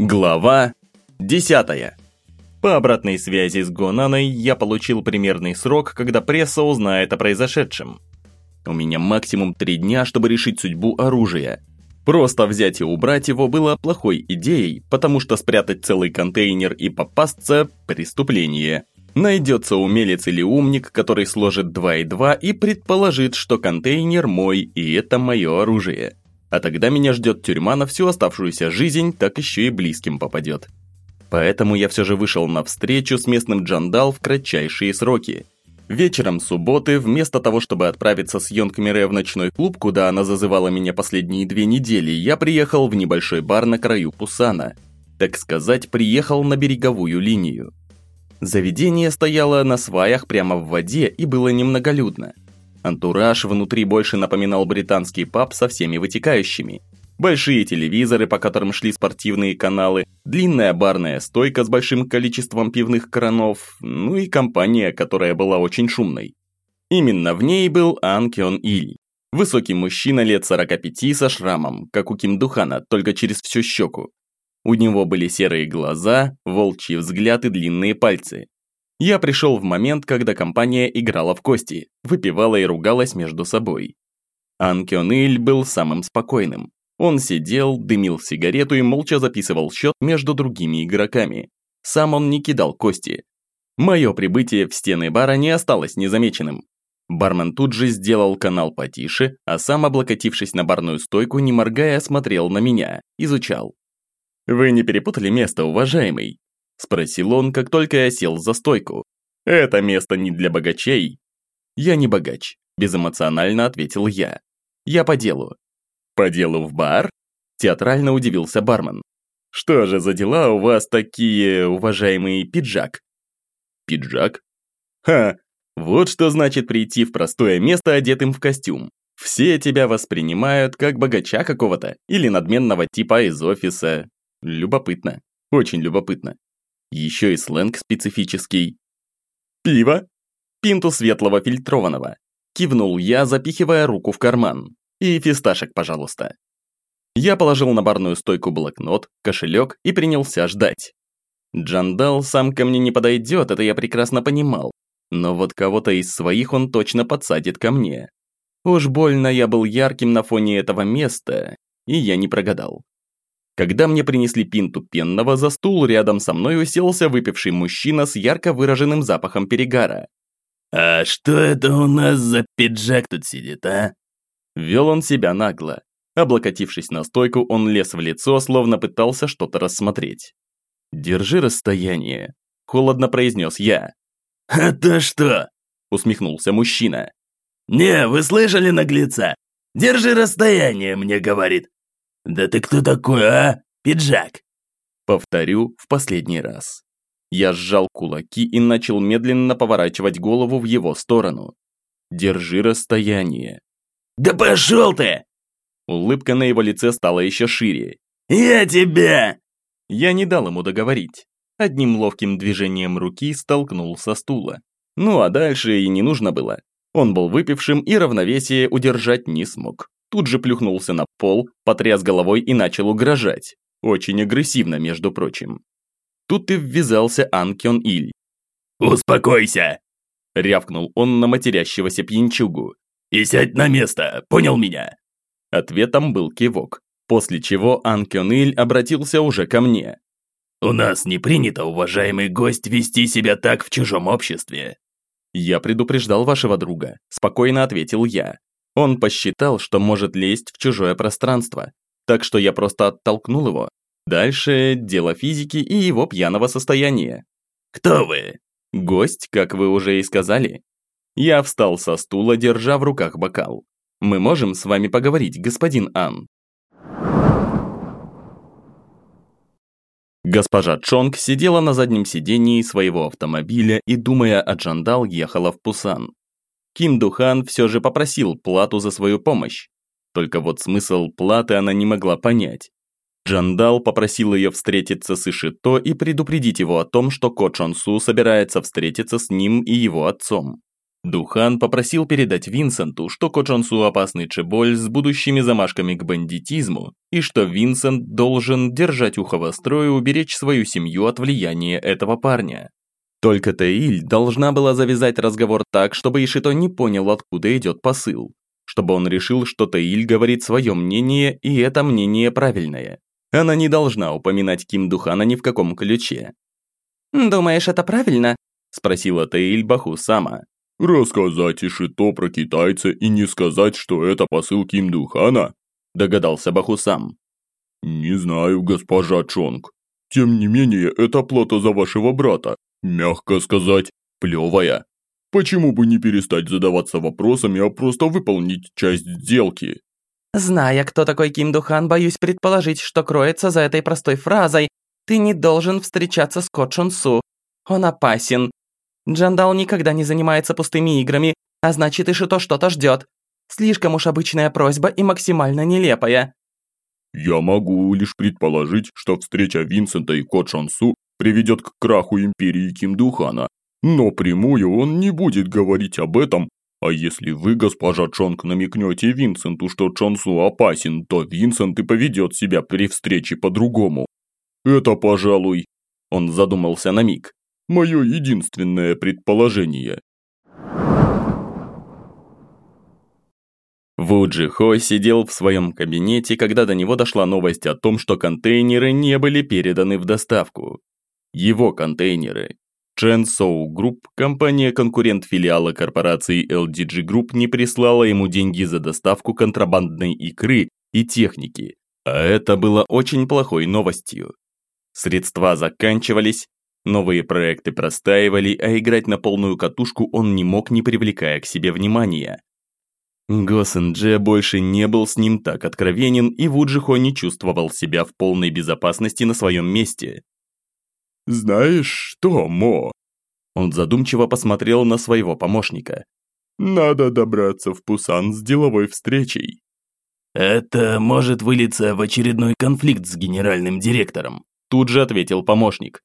Глава 10. По обратной связи с Гонаной я получил примерный срок, когда пресса узнает о произошедшем. У меня максимум три дня, чтобы решить судьбу оружия. Просто взять и убрать его было плохой идеей, потому что спрятать целый контейнер и попасться – преступление. Найдется умелец или умник, который сложит 2 и 2 и предположит, что контейнер мой и это мое оружие. А тогда меня ждет тюрьма на всю оставшуюся жизнь, так еще и близким попадет. Поэтому я все же вышел на встречу с местным Джандал в кратчайшие сроки. Вечером субботы, вместо того, чтобы отправиться с Йонг в ночной клуб, куда она зазывала меня последние две недели, я приехал в небольшой бар на краю Пусана. Так сказать, приехал на береговую линию. Заведение стояло на сваях прямо в воде и было немноголюдно. Антураж внутри больше напоминал британский паб со всеми вытекающими. Большие телевизоры, по которым шли спортивные каналы, длинная барная стойка с большим количеством пивных кранов, ну и компания, которая была очень шумной. Именно в ней был Ан Кён Иль. Высокий мужчина лет 45 со шрамом, как у Ким Духана, только через всю щеку. У него были серые глаза, волчий взгляд и длинные пальцы. Я пришел в момент, когда компания играла в кости, выпивала и ругалась между собой. Ан Кён Иль был самым спокойным. Он сидел, дымил сигарету и молча записывал счет между другими игроками. Сам он не кидал кости. Мое прибытие в стены бара не осталось незамеченным. Бармен тут же сделал канал потише, а сам, облокотившись на барную стойку, не моргая, смотрел на меня, изучал. «Вы не перепутали место, уважаемый?» Спросил он, как только я сел за стойку. «Это место не для богачей». «Я не богач», безэмоционально ответил я. «Я по делу». «По делу в бар?» Театрально удивился бармен. «Что же за дела у вас такие, уважаемый пиджак?» «Пиджак?» «Ха, вот что значит прийти в простое место, одетым в костюм. Все тебя воспринимают как богача какого-то или надменного типа из офиса. Любопытно, очень любопытно. Еще и сленг специфический. «Пиво?» «Пинту светлого фильтрованного», кивнул я, запихивая руку в карман. «И фисташек, пожалуйста». Я положил на барную стойку блокнот, кошелек и принялся ждать. Джандал сам ко мне не подойдет, это я прекрасно понимал. Но вот кого-то из своих он точно подсадит ко мне. Уж больно я был ярким на фоне этого места, и я не прогадал. Когда мне принесли пинту пенного, за стул рядом со мной уселся выпивший мужчина с ярко выраженным запахом перегара. «А что это у нас за пиджак тут сидит, а?» Вел он себя нагло. Облокотившись на стойку, он лез в лицо, словно пытался что-то рассмотреть. «Держи расстояние», – холодно произнес я. «А то что?» – усмехнулся мужчина. «Не, вы слышали наглеца? Держи расстояние, мне говорит. «Да ты кто такой, а? Пиджак!» Повторю в последний раз. Я сжал кулаки и начал медленно поворачивать голову в его сторону. «Держи расстояние». «Да пошел ты!» Улыбка на его лице стала еще шире. «Я тебя!» Я не дал ему договорить. Одним ловким движением руки столкнул со стула. Ну а дальше и не нужно было. Он был выпившим и равновесие удержать не смог тут же плюхнулся на пол, потряс головой и начал угрожать. Очень агрессивно, между прочим. Тут и ввязался Ан Иль. «Успокойся!» – рявкнул он на матерящегося пьянчугу. «И сядь на место, понял меня?» Ответом был кивок, после чего Ан Иль обратился уже ко мне. «У нас не принято, уважаемый гость, вести себя так в чужом обществе». «Я предупреждал вашего друга», – спокойно ответил я. Он посчитал, что может лезть в чужое пространство, так что я просто оттолкнул его. Дальше дело физики и его пьяного состояния. «Кто вы?» «Гость, как вы уже и сказали». Я встал со стула, держа в руках бокал. «Мы можем с вами поговорить, господин Ан?» Госпожа Чонг сидела на заднем сидении своего автомобиля и, думая о Джандал, ехала в Пусан. Ким Духан все же попросил плату за свою помощь. Только вот смысл платы она не могла понять. Джандал попросил ее встретиться с Ишито и предупредить его о том, что Ко Чон Су собирается встретиться с ним и его отцом. Духан попросил передать Винсенту, что Кочонсу опасный чеболь с будущими замашками к бандитизму, и что Винсент должен держать ухо востро и уберечь свою семью от влияния этого парня. Только Таиль должна была завязать разговор так, чтобы Ишито не понял, откуда идет посыл. Чтобы он решил, что Таиль говорит свое мнение, и это мнение правильное. Она не должна упоминать Ким Духана ни в каком ключе. «Думаешь, это правильно?» – спросила Таиль Баху сама. «Рассказать Ишито про китайца и не сказать, что это посыл Ким Духана?» – догадался Бахусам. «Не знаю, госпожа Чонг. Тем не менее, это плата за вашего брата. Мягко сказать, плевая. Почему бы не перестать задаваться вопросами, а просто выполнить часть сделки?» Зная, кто такой Ким Духан, боюсь предположить, что кроется за этой простой фразой «Ты не должен встречаться с Ко Чун Су. Он опасен. Джандал никогда не занимается пустыми играми, а значит и Шито что-то ждет. Слишком уж обычная просьба и максимально нелепая. Я могу лишь предположить, что встреча Винсента и Ко Чон Су приведет к краху империи Ким Духана, но прямую он не будет говорить об этом, а если вы, госпожа Чонг, намекнете Винсенту, что Чонсу опасен, то Винсент и поведет себя при встрече по-другому. Это, пожалуй, он задумался на миг, мое единственное предположение. Вуджи Хо сидел в своем кабинете, когда до него дошла новость о том, что контейнеры не были переданы в доставку. Его контейнеры. Chen Соу Group, компания-конкурент филиала корпорации LDG Group, не прислала ему деньги за доставку контрабандной икры и техники, а это было очень плохой новостью. Средства заканчивались, Новые проекты простаивали, а играть на полную катушку он не мог, не привлекая к себе внимания. Госендже больше не был с ним так откровенен, и Вуджихо не чувствовал себя в полной безопасности на своем месте. «Знаешь что, Мо?» Он задумчиво посмотрел на своего помощника. «Надо добраться в Пусан с деловой встречей». «Это может вылиться в очередной конфликт с генеральным директором», тут же ответил помощник.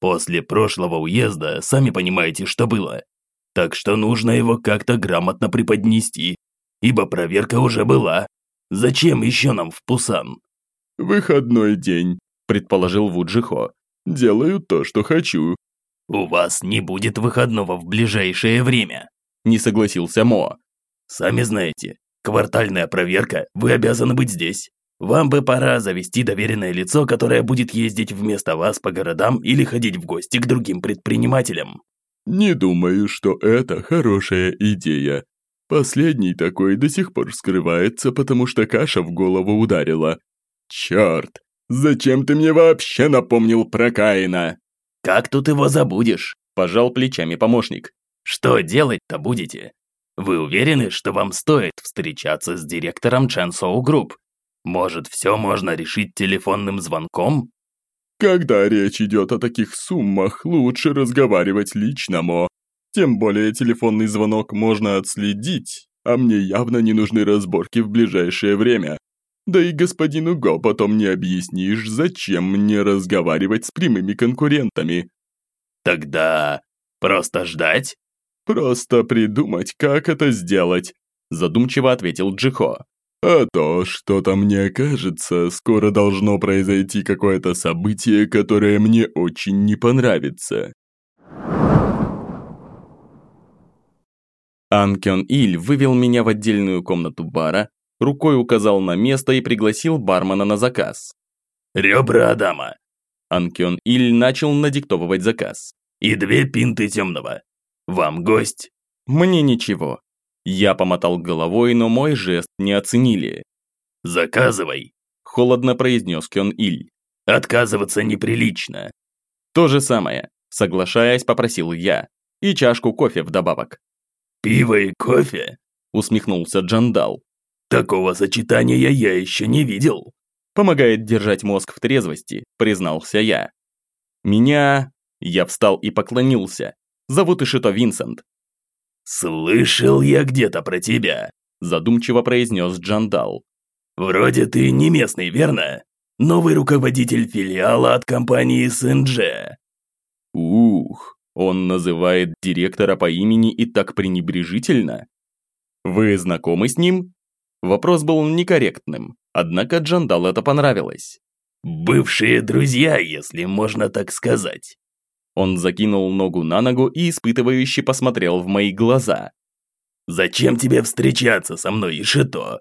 После прошлого уезда, сами понимаете, что было. Так что нужно его как-то грамотно преподнести, ибо проверка уже была. Зачем еще нам в Пусан? «Выходной день», – предположил Вуджихо. «Делаю то, что хочу». «У вас не будет выходного в ближайшее время», – не согласился Мо. «Сами знаете, квартальная проверка, вы обязаны быть здесь. Вам бы пора завести доверенное лицо, которое будет ездить вместо вас по городам или ходить в гости к другим предпринимателям. Не думаю, что это хорошая идея. Последний такой до сих пор скрывается, потому что каша в голову ударила. Черт, зачем ты мне вообще напомнил про Каина? Как тут его забудешь? Пожал плечами помощник. Что делать-то будете? Вы уверены, что вам стоит встречаться с директором Чансоу Групп? Может, все можно решить телефонным звонком? Когда речь идет о таких суммах, лучше разговаривать лично, Мо. Тем более телефонный звонок можно отследить, а мне явно не нужны разборки в ближайшее время. Да и господину Го потом не объяснишь, зачем мне разговаривать с прямыми конкурентами. Тогда просто ждать? Просто придумать, как это сделать, задумчиво ответил Джихо. А то, что-то мне кажется, скоро должно произойти какое-то событие, которое мне очень не понравится. Анкён Иль вывел меня в отдельную комнату бара, рукой указал на место и пригласил бармена на заказ. «Ребра Адама!» Анкён Иль начал надиктовывать заказ. «И две пинты темного. Вам гость?» «Мне ничего. Я помотал головой, но мой жест не оценили. «Заказывай», – холодно произнес Кён Иль. «Отказываться неприлично». То же самое, соглашаясь, попросил я. И чашку кофе вдобавок. «Пиво и кофе?» – усмехнулся Джандал. «Такого сочетания я еще не видел». Помогает держать мозг в трезвости, признался я. Меня... Я встал и поклонился. Зовут Ишито Винсент. «Слышал я где-то про тебя», – задумчиво произнес Джандал. «Вроде ты не местный, верно? Новый руководитель филиала от компании СНЖ». «Ух, Он называет директора по имени и так пренебрежительно? Вы знакомы с ним? Вопрос был некорректным, однако Джандал это понравилось. «Бывшие друзья, если можно так сказать». Он закинул ногу на ногу и испытывающе посмотрел в мои глаза. «Зачем тебе встречаться со мной, Ишито?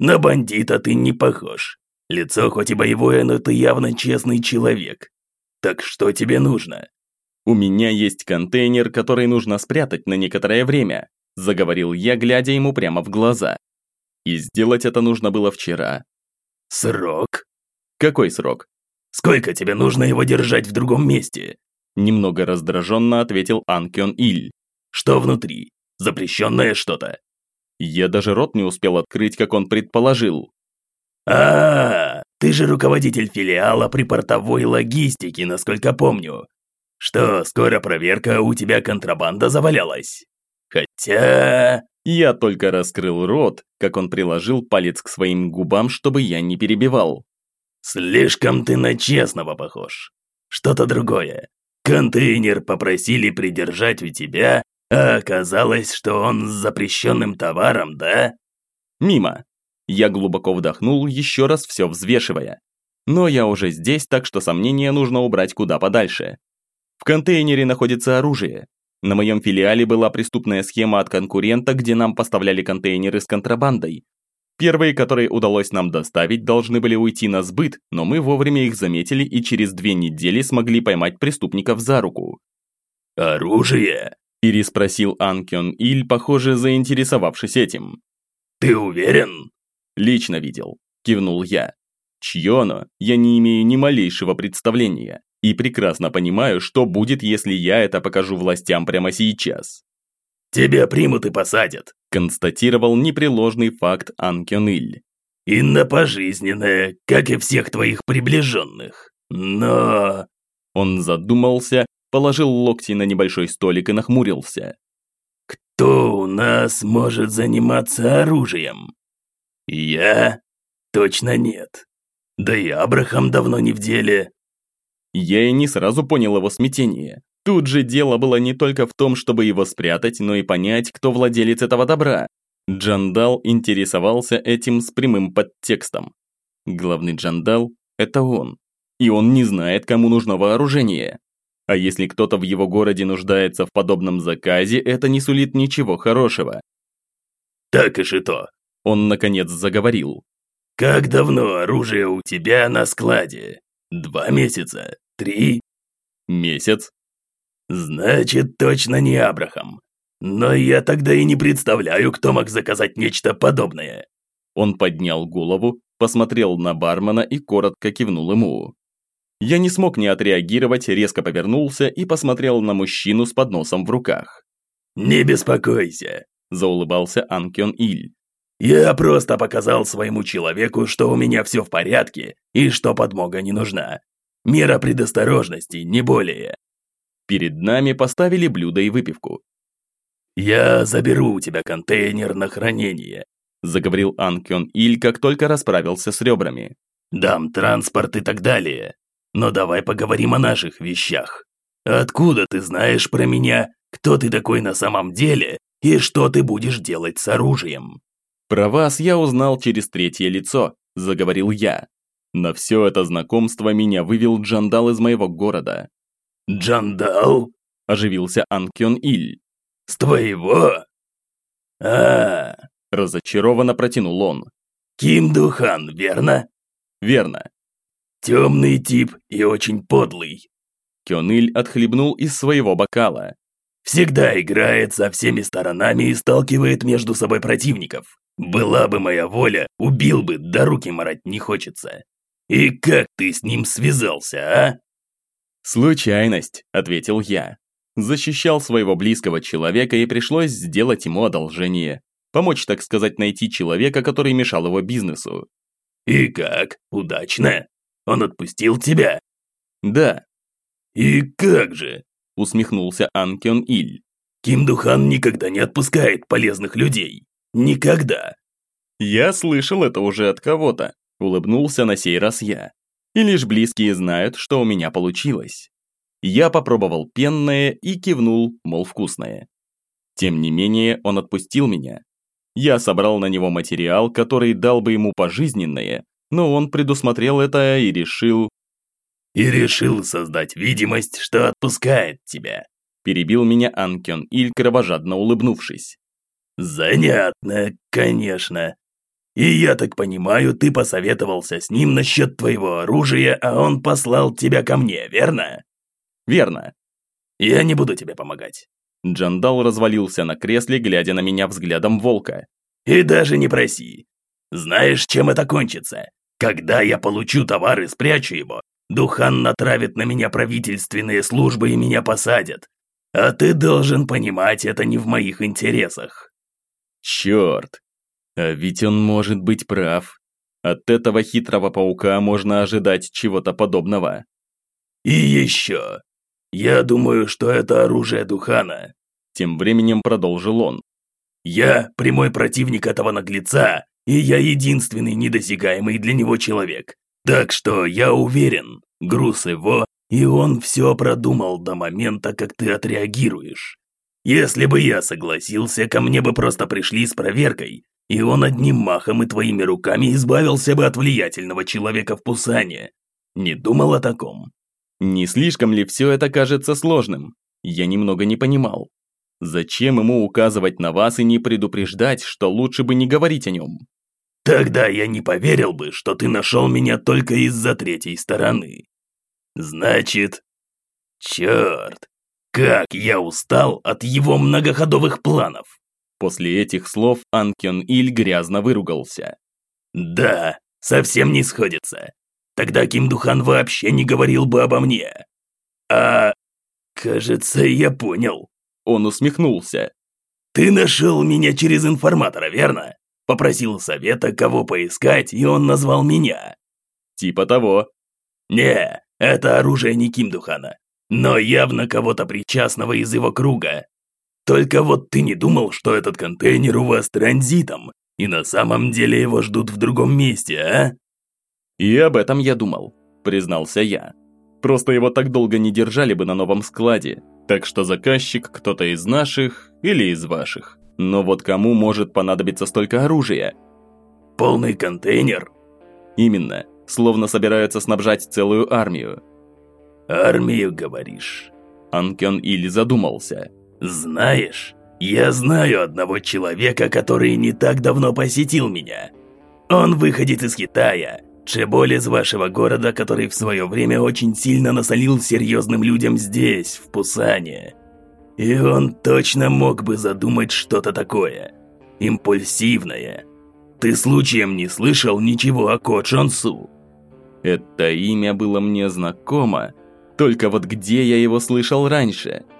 На бандита ты не похож. Лицо хоть и боевое, но ты явно честный человек. Так что тебе нужно?» «У меня есть контейнер, который нужно спрятать на некоторое время», заговорил я, глядя ему прямо в глаза. И сделать это нужно было вчера. «Срок?» «Какой срок?» «Сколько тебе нужно его держать в другом месте?» Немного раздраженно ответил Анкион Иль. «Что внутри? Запрещенное что-то?» Я даже рот не успел открыть, как он предположил. а, -а, -а ты же руководитель филиала при портовой логистике, насколько помню. Что, скоро проверка, у тебя контрабанда завалялась? Хотя...» Я только раскрыл рот, как он приложил палец к своим губам, чтобы я не перебивал. «Слишком ты на честного похож. Что-то другое. Контейнер попросили придержать у тебя, а оказалось, что он с запрещенным товаром, да?» «Мимо». Я глубоко вдохнул, еще раз все взвешивая. Но я уже здесь, так что сомнения нужно убрать куда подальше. В контейнере находится оружие. На моем филиале была преступная схема от конкурента, где нам поставляли контейнеры с контрабандой. Первые, которые удалось нам доставить, должны были уйти на сбыт, но мы вовремя их заметили и через две недели смогли поймать преступников за руку. «Оружие?» – переспросил Анкион Иль, похоже, заинтересовавшись этим. «Ты уверен?» «Лично видел», – кивнул я. Чье оно, я не имею ни малейшего представления и прекрасно понимаю, что будет, если я это покажу властям прямо сейчас. «Тебя примут и посадят», констатировал непреложный факт Анкениль. «И на пожизненное, как и всех твоих приближенных. Но...» Он задумался, положил локти на небольшой столик и нахмурился. «Кто у нас может заниматься оружием? Я? Точно нет. Да и Абрахам давно не в деле. Я и не сразу понял его смятение. Тут же дело было не только в том, чтобы его спрятать, но и понять, кто владелец этого добра. Джандал интересовался этим с прямым подтекстом. Главный Джандал – это он. И он не знает, кому нужно вооружение. А если кто-то в его городе нуждается в подобном заказе, это не сулит ничего хорошего. «Так и что?» – он наконец заговорил. «Как давно оружие у тебя на складе? Два месяца? Три? Месяц. Значит, точно не Абрахам. Но я тогда и не представляю, кто мог заказать нечто подобное. Он поднял голову, посмотрел на бармена и коротко кивнул ему. Я не смог не отреагировать, резко повернулся и посмотрел на мужчину с подносом в руках. «Не беспокойся», – заулыбался Анкион Иль. «Я просто показал своему человеку, что у меня все в порядке и что подмога не нужна. Мера предосторожности, не более. Перед нами поставили блюдо и выпивку. «Я заберу у тебя контейнер на хранение», заговорил Анкён Иль, как только расправился с ребрами. «Дам транспорт и так далее. Но давай поговорим о наших вещах. Откуда ты знаешь про меня, кто ты такой на самом деле и что ты будешь делать с оружием?» «Про вас я узнал через третье лицо», – заговорил я. На все это знакомство меня вывел Джандал из моего города. «Джандал?» – оживился Анкион Иль. «С твоего?» а, -а, -а разочарованно протянул он. «Ким Духан, верно?» «Верно». «Темный тип и очень подлый». Кёныль отхлебнул из своего бокала. «Всегда играет со всеми сторонами и сталкивает между собой противников. Была бы моя воля, убил бы, да руки марать не хочется. «И как ты с ним связался, а?» «Случайность», — ответил я. Защищал своего близкого человека и пришлось сделать ему одолжение. Помочь, так сказать, найти человека, который мешал его бизнесу. «И как? Удачно? Он отпустил тебя?» «Да». «И как же?» – усмехнулся Анкион Иль. «Ким Духан никогда не отпускает полезных людей. Никогда». «Я слышал это уже от кого-то», Улыбнулся на сей раз я. И лишь близкие знают, что у меня получилось. Я попробовал пенное и кивнул, мол, вкусное. Тем не менее, он отпустил меня. Я собрал на него материал, который дал бы ему пожизненное, но он предусмотрел это и решил... «И решил создать видимость, что отпускает тебя», перебил меня Анкен Иль, кровожадно улыбнувшись. «Занятно, конечно. И я так понимаю, ты посоветовался с ним насчет твоего оружия, а он послал тебя ко мне, верно?» «Верно». «Я не буду тебе помогать». Джандал развалился на кресле, глядя на меня взглядом волка. «И даже не проси. Знаешь, чем это кончится? Когда я получу товар и спрячу его, Духан натравит на меня правительственные службы и меня посадят. А ты должен понимать, это не в моих интересах. Черт. А ведь он может быть прав. От этого хитрого паука можно ожидать чего-то подобного. И еще. Я думаю, что это оружие Духана. Тем временем продолжил он. Я прямой противник этого наглеца, и я единственный недосягаемый для него человек. Так что я уверен, груз его, и он все продумал до момента, как ты отреагируешь. Если бы я согласился, ко мне бы просто пришли с проверкой, и он одним махом и твоими руками избавился бы от влиятельного человека в Пусане. Не думал о таком? Не слишком ли все это кажется сложным? Я немного не понимал. Зачем ему указывать на вас и не предупреждать, что лучше бы не говорить о нем? Тогда я не поверил бы, что ты нашел меня только из-за третьей стороны. Значит... Черт, как я устал от его многоходовых планов. После этих слов Анкен Иль грязно выругался. Да, совсем не сходится. Тогда Ким Духан вообще не говорил бы обо мне. А... Кажется, я понял. Он усмехнулся. Ты нашел меня через информатора, верно? Попросил совета, кого поискать, и он назвал меня. Типа того. Не, это оружие не Кимдухана, но явно кого-то причастного из его круга. Только вот ты не думал, что этот контейнер у вас транзитом, и на самом деле его ждут в другом месте, а? И об этом я думал, признался я. Просто его так долго не держали бы на новом складе, так что заказчик кто-то из наших или из ваших. Но вот кому может понадобиться столько оружия? Полный контейнер? Именно, словно собираются снабжать целую армию. Армию, говоришь? Анкен Иль задумался. Знаешь, я знаю одного человека, который не так давно посетил меня. Он выходит из Китая, Чеболь из вашего города, который в свое время очень сильно насолил серьезным людям здесь, в Пусане. И он точно мог бы задумать что-то такое. Импульсивное. Ты случаем не слышал ничего о Ко Чонсу? Это имя было мне знакомо, только вот где я его слышал раньше –